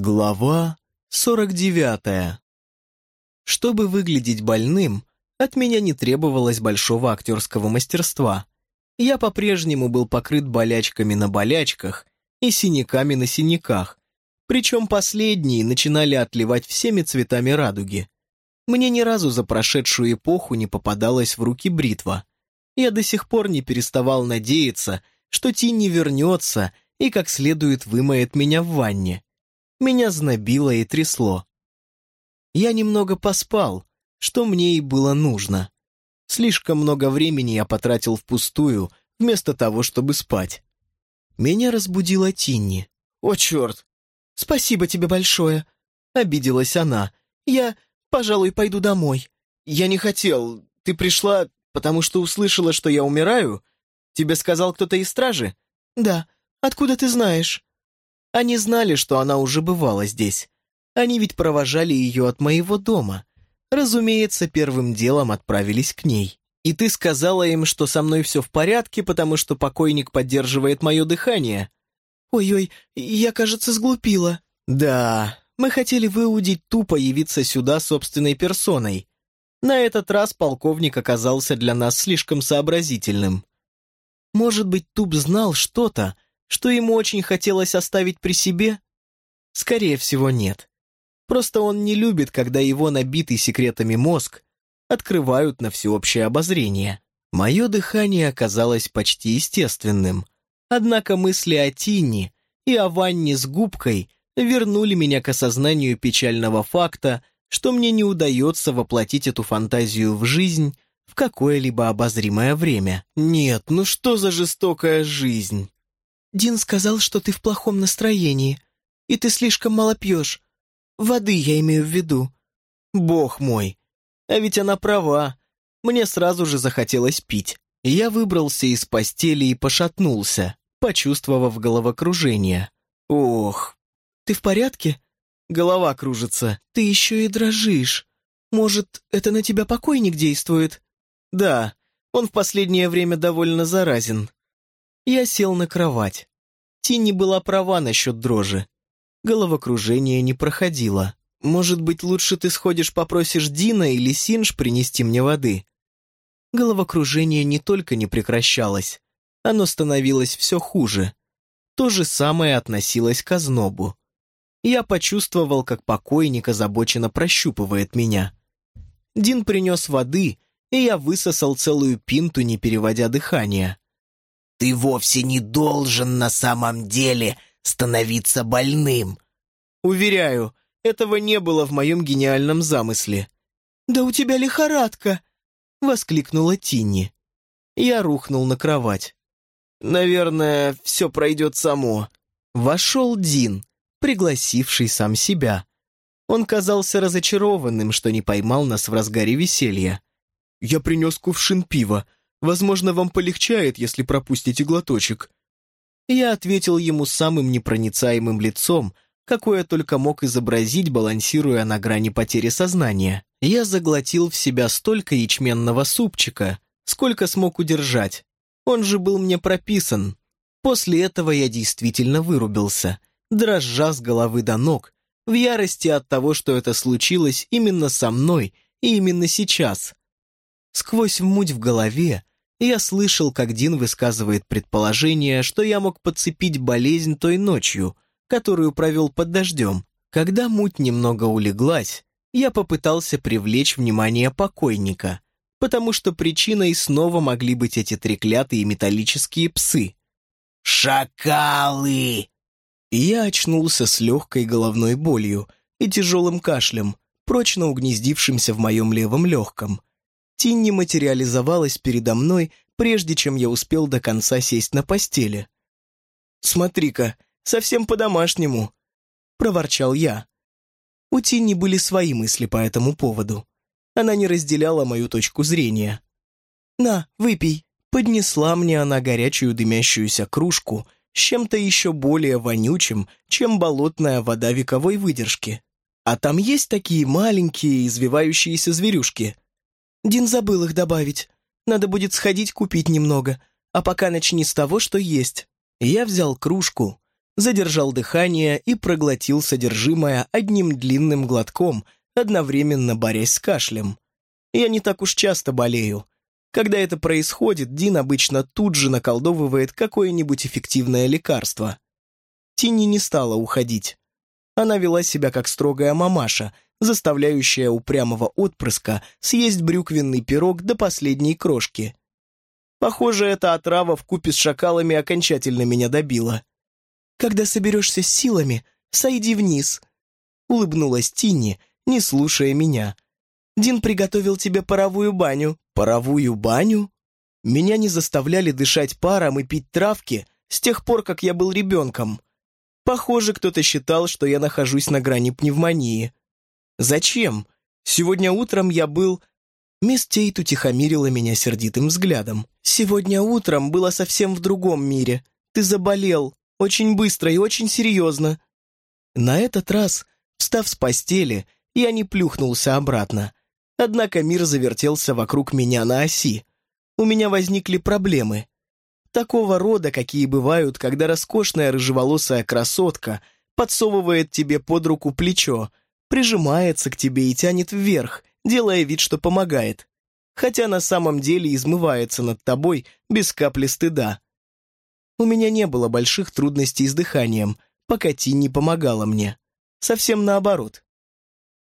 Глава 49. Чтобы выглядеть больным, от меня не требовалось большого актерского мастерства. Я по-прежнему был покрыт болячками на болячках и синяками на синяках, причем последние начинали отливать всеми цветами радуги. Мне ни разу за прошедшую эпоху не попадалась в руки бритва. Я до сих пор не переставал надеяться, что Тинни вернется и как следует вымоет меня в ванне меня знобило и трясло. Я немного поспал, что мне и было нужно. Слишком много времени я потратил впустую, вместо того, чтобы спать. Меня разбудила Тинни. «О, черт! Спасибо тебе большое!» Обиделась она. «Я, пожалуй, пойду домой. Я не хотел. Ты пришла, потому что услышала, что я умираю? Тебе сказал кто-то из стражи?» «Да. Откуда ты знаешь?» Они знали, что она уже бывала здесь. Они ведь провожали ее от моего дома. Разумеется, первым делом отправились к ней. И ты сказала им, что со мной все в порядке, потому что покойник поддерживает мое дыхание. Ой-ой, я, кажется, сглупила. Да, мы хотели выудить тупо явиться сюда собственной персоной. На этот раз полковник оказался для нас слишком сообразительным. Может быть, Туп знал что-то, что ему очень хотелось оставить при себе? Скорее всего, нет. Просто он не любит, когда его набитый секретами мозг открывают на всеобщее обозрение. Мое дыхание оказалось почти естественным. Однако мысли о Тине и о ванне с губкой вернули меня к осознанию печального факта, что мне не удается воплотить эту фантазию в жизнь в какое-либо обозримое время. Нет, ну что за жестокая жизнь? Дин сказал, что ты в плохом настроении, и ты слишком мало пьешь. Воды я имею в виду. Бог мой, а ведь она права. Мне сразу же захотелось пить. Я выбрался из постели и пошатнулся, почувствовав головокружение. Ох, ты в порядке? Голова кружится. Ты еще и дрожишь. Может, это на тебя покойник действует? Да, он в последнее время довольно заразен. Я сел на кровать. Тинни была права насчет дрожи. Головокружение не проходило. Может быть, лучше ты сходишь попросишь Дина или Синж принести мне воды? Головокружение не только не прекращалось, оно становилось все хуже. То же самое относилось к ознобу. Я почувствовал, как покойник озабоченно прощупывает меня. Дин принес воды, и я высосал целую пинту, не переводя дыхание. Ты вовсе не должен на самом деле становиться больным. Уверяю, этого не было в моем гениальном замысле. «Да у тебя лихорадка!» — воскликнула Тинни. Я рухнул на кровать. «Наверное, все пройдет само». Вошел Дин, пригласивший сам себя. Он казался разочарованным, что не поймал нас в разгаре веселья. «Я принес кувшин пива. Возможно, вам полегчает, если пропустите глоточек». Я ответил ему самым непроницаемым лицом, какое только мог изобразить, балансируя на грани потери сознания. Я заглотил в себя столько ячменного супчика, сколько смог удержать. Он же был мне прописан. После этого я действительно вырубился, дрожа с головы до ног, в ярости от того, что это случилось именно со мной и именно сейчас. Сквозь муть в голове я слышал, как Дин высказывает предположение, что я мог подцепить болезнь той ночью, которую провел под дождем. Когда муть немного улеглась, я попытался привлечь внимание покойника, потому что причиной снова могли быть эти треклятые металлические псы. «Шакалы!» Я очнулся с легкой головной болью и тяжелым кашлем, прочно угнездившимся в моем левом легком. Тинни материализовалась передо мной, прежде чем я успел до конца сесть на постели. «Смотри-ка, совсем по-домашнему», — проворчал я. У Тинни были свои мысли по этому поводу. Она не разделяла мою точку зрения. «На, выпей», — поднесла мне она горячую дымящуюся кружку с чем-то еще более вонючим, чем болотная вода вековой выдержки. А там есть такие маленькие извивающиеся зверюшки — Дин забыл их добавить. Надо будет сходить купить немного, а пока начни с того, что есть. Я взял кружку, задержал дыхание и проглотил содержимое одним длинным глотком, одновременно борясь с кашлем. Я не так уж часто болею. Когда это происходит, Дин обычно тут же наколдовывает какое-нибудь эффективное лекарство. Тинни не стала уходить. Она вела себя как строгая мамаша, заставляющая упрямого отпрыска съесть брюквенный пирог до последней крошки. Похоже, эта отрава в купе с шакалами окончательно меня добила. «Когда соберешься с силами, сойди вниз», — улыбнулась Тинни, не слушая меня. «Дин приготовил тебе паровую баню». «Паровую баню?» Меня не заставляли дышать паром и пить травки с тех пор, как я был ребенком. Похоже, кто-то считал, что я нахожусь на грани пневмонии. Зачем? Сегодня утром я был... Мисс Тейт утихомирила меня сердитым взглядом. «Сегодня утром было совсем в другом мире. Ты заболел. Очень быстро и очень серьезно». На этот раз, встав с постели, я не плюхнулся обратно. Однако мир завертелся вокруг меня на оси. У меня возникли проблемы. Такого рода, какие бывают, когда роскошная рыжеволосая красотка подсовывает тебе под руку плечо, прижимается к тебе и тянет вверх, делая вид, что помогает, хотя на самом деле измывается над тобой без капли стыда. У меня не было больших трудностей с дыханием, пока Ти не помогала мне. Совсем наоборот.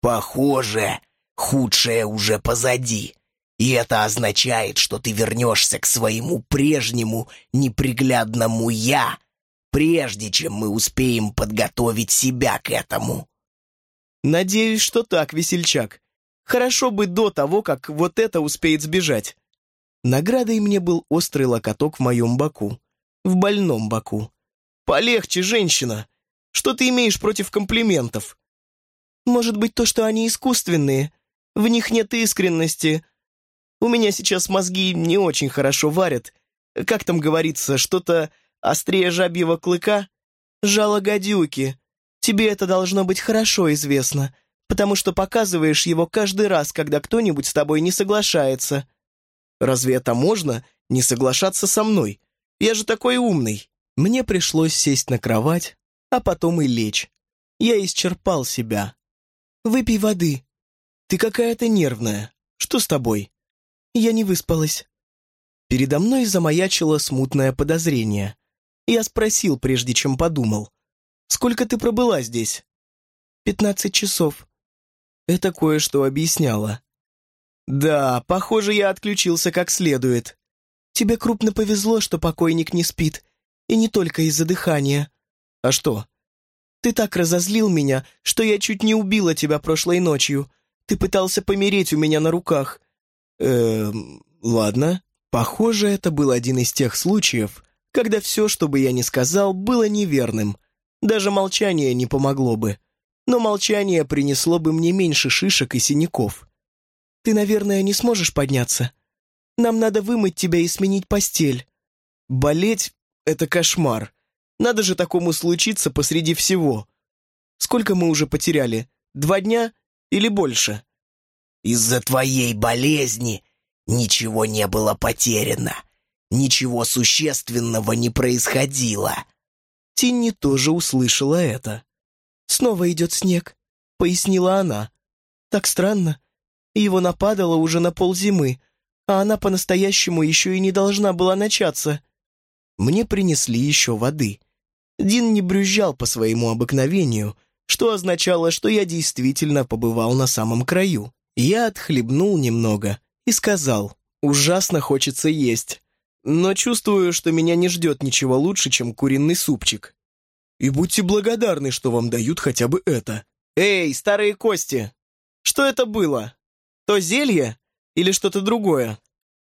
«Похоже, худшее уже позади», и это означает, что ты вернешься к своему прежнему неприглядному «я», прежде чем мы успеем подготовить себя к этому. «Надеюсь, что так, весельчак. Хорошо бы до того, как вот это успеет сбежать». Наградой мне был острый локоток в моем боку. В больном боку. «Полегче, женщина! Что ты имеешь против комплиментов?» «Может быть, то, что они искусственные. В них нет искренности. У меня сейчас мозги не очень хорошо варят. Как там говорится, что-то острее жабьего клыка? Жало гадюки. Тебе это должно быть хорошо известно, потому что показываешь его каждый раз, когда кто-нибудь с тобой не соглашается. Разве это можно, не соглашаться со мной? Я же такой умный. Мне пришлось сесть на кровать, а потом и лечь. Я исчерпал себя. Выпей воды. Ты какая-то нервная. Что с тобой? Я не выспалась. Передо мной замаячило смутное подозрение. Я спросил, прежде чем подумал. Сколько ты пробыла здесь?» «Пятнадцать часов». Это кое-что объясняло. «Да, похоже, я отключился как следует. Тебе крупно повезло, что покойник не спит, и не только из-за дыхания. А что? Ты так разозлил меня, что я чуть не убила тебя прошлой ночью. Ты пытался помереть у меня на руках». «Эм, ладно. Похоже, это был один из тех случаев, когда все, что бы я ни сказал, было неверным — даже молчание не помогло бы. Но молчание принесло бы мне меньше шишек и синяков. Ты, наверное, не сможешь подняться. Нам надо вымыть тебя и сменить постель. Болеть — это кошмар. Надо же такому случиться посреди всего. Сколько мы уже потеряли? Два дня или больше? Из-за твоей болезни ничего не было потеряно. Ничего существенного не происходило. Тинни тоже услышала это. «Снова идет снег», — пояснила она. «Так странно. Его нападало уже на ползимы, а она по-настоящему еще и не должна была начаться». Мне принесли еще воды. Дин не брюзжал по своему обыкновению, что означало, что я действительно побывал на самом краю. Я отхлебнул немного и сказал, «Ужасно хочется есть но чувствую, что меня не ждет ничего лучше, чем куриный супчик. И будьте благодарны, что вам дают хотя бы это. Эй, старые кости! Что это было? То зелье или что-то другое?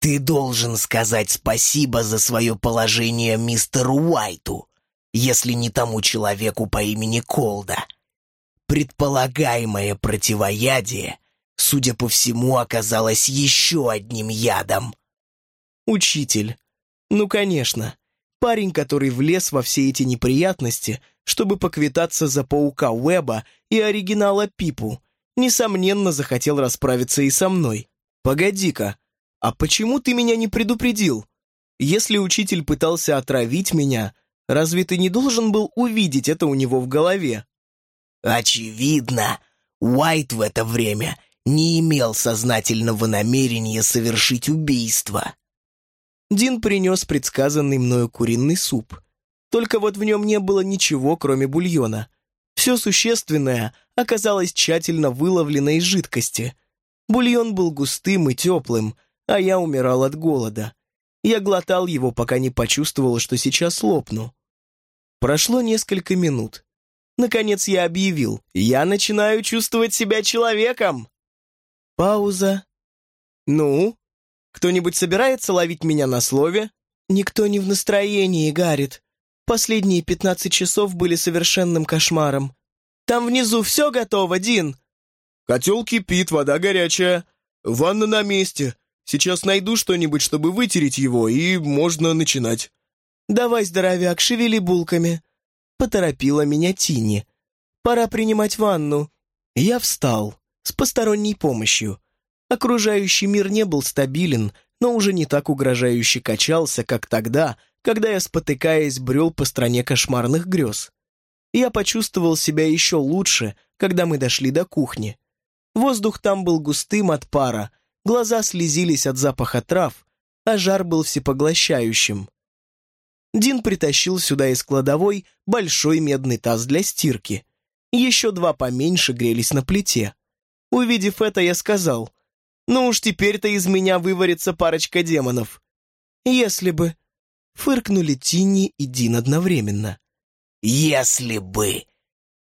Ты должен сказать спасибо за свое положение мистеру Уайту, если не тому человеку по имени Колда. Предполагаемое противоядие, судя по всему, оказалось еще одним ядом — Учитель. Ну, конечно. Парень, который влез во все эти неприятности, чтобы поквитаться за паука Уэба и оригинала Пипу, несомненно захотел расправиться и со мной. Погоди-ка, а почему ты меня не предупредил? Если учитель пытался отравить меня, Разве ты не должен был увидеть это у него в голове? Очевидно, Уайт в это время не имел сознательного намерения совершить убийство. Дин принес предсказанный мною куриный суп. Только вот в нем не было ничего, кроме бульона. Все существенное оказалось тщательно выловлено из жидкости. Бульон был густым и теплым, а я умирал от голода. Я глотал его, пока не почувствовал, что сейчас лопну. Прошло несколько минут. Наконец я объявил, я начинаю чувствовать себя человеком. Пауза. Ну? Кто-нибудь собирается ловить меня на слове? Никто не в настроении, Гаррит. Последние пятнадцать часов были совершенным кошмаром. Там внизу все готово, Дин. Котел кипит, вода горячая. Ванна на месте. Сейчас найду что-нибудь, чтобы вытереть его, и можно начинать. Давай, здоровяк, шевели булками. Поторопила меня Тини. «Пора принимать ванну». Я встал, с посторонней помощью. Окружающий мир не был стабилен, но уже не так угрожающе качался, как тогда, когда я, спотыкаясь, брел по стране кошмарных грез. Я почувствовал себя еще лучше, когда мы дошли до кухни. Воздух там был густым от пара, глаза слезились от запаха трав, а жар был всепоглощающим. Дин притащил сюда из кладовой большой медный таз для стирки. Еще два поменьше грелись на плите. Увидев это, я сказал, «Ну уж теперь-то из меня выварится парочка демонов». «Если бы...» Фыркнули Тинни и Дин одновременно. «Если бы...»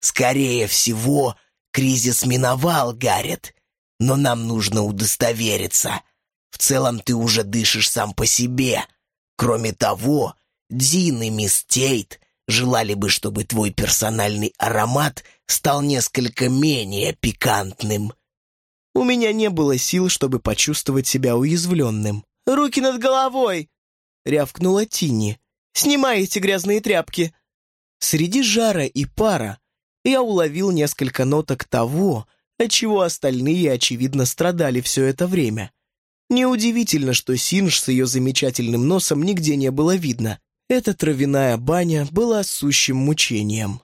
«Скорее всего, кризис миновал, Гаррет, но нам нужно удостовериться. В целом ты уже дышишь сам по себе. Кроме того, Дин и мисс Тейт желали бы, чтобы твой персональный аромат стал несколько менее пикантным. У меня не было сил, чтобы почувствовать себя уязвленным. «Руки над головой!» — рявкнула Тинни. «Снимай эти грязные тряпки!» Среди жара и пара я уловил несколько ноток того, от чего остальные, очевидно, страдали все это время. Неудивительно, что Синж с ее замечательным носом нигде не было видно. Эта травяная баня была сущим мучением.